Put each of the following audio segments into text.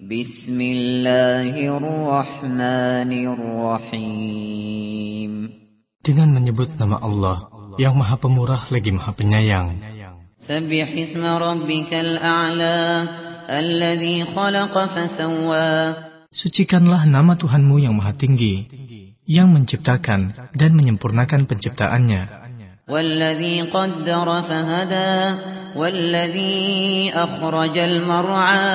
Bismillahirrahmanirrahim. Dengan menyebut nama Allah yang Maha Pemurah lagi Maha Penyayang. Sabbih isma rabbikal a'la alladhi khalaqa fasawwa. Sucikanlah nama Tuhanmu yang Maha Tinggi, yang menciptakan dan menyempurnakan penciptaannya. والذي قدر فهدى والذي أخرج المرعى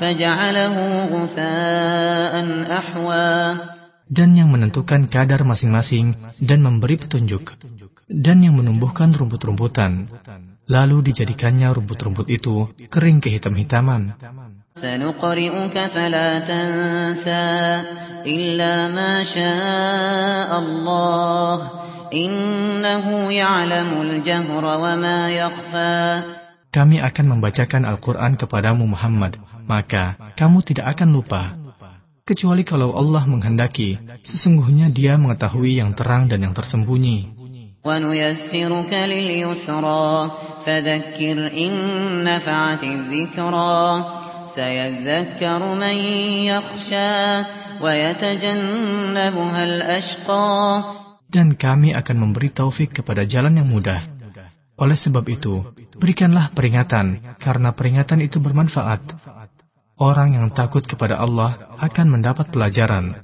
فجعله غثاء أحوى dan yang menentukan kadar masing-masing dan memberi petunjuk dan yang menumbuhkan rumput-rumputan lalu dijadikannya rumput-rumput itu kering kehitam-hitaman سنقرئك فلا تنسى إلا ما شاء الله إنه يعلم الجهر وما يخفى Kami akan membacakan Al-Quran kepadamu Muhammad, maka kamu tidak akan lupa. Kecuali kalau Allah menghendaki, sesungguhnya dia mengetahui yang terang dan yang tersembunyi. وَنُيَسِّرُكَ لِلْيُسْرَى فَذَكِّرْ إِن نَّفَعَتِ الذِّكْرَى سيذكر من يخشى ويتجنبها الأشقى Dan kami akan memberi taufik kepada jalan yang mudah. Oleh sebab itu, berikanlah peringatan, karena peringatan itu bermanfaat. Orang yang takut kepada Allah akan mendapat pelajaran.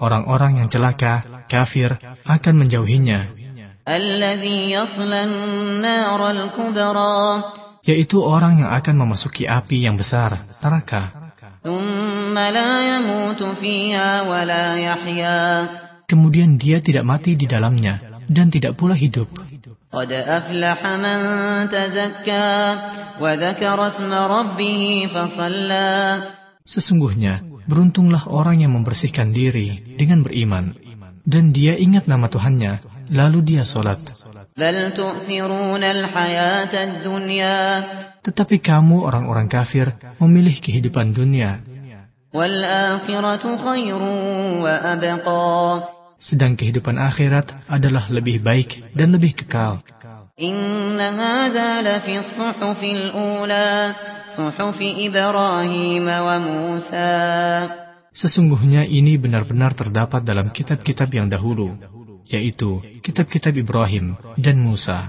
Orang-orang yang celaka, kafir, akan menjauhinya. Yaitu orang yang akan memasuki api yang besar, neraka. Kemudian dia tidak mati di dalamnya dan tidak pula hidup. Sesungguhnya, beruntunglah orang yang membersihkan diri dengan beriman, dan dia ingat nama Tuhannya, lalu dia sholat. Tetapi kamu orang-orang kafir memilih kehidupan dunia. Sedang kehidupan akhirat adalah lebih baik dan lebih kekal. Sesungguhnya ini benar-benar terdapat dalam kitab-kitab yang dahulu yaitu kitab-kitab Ibrahim dan Musa.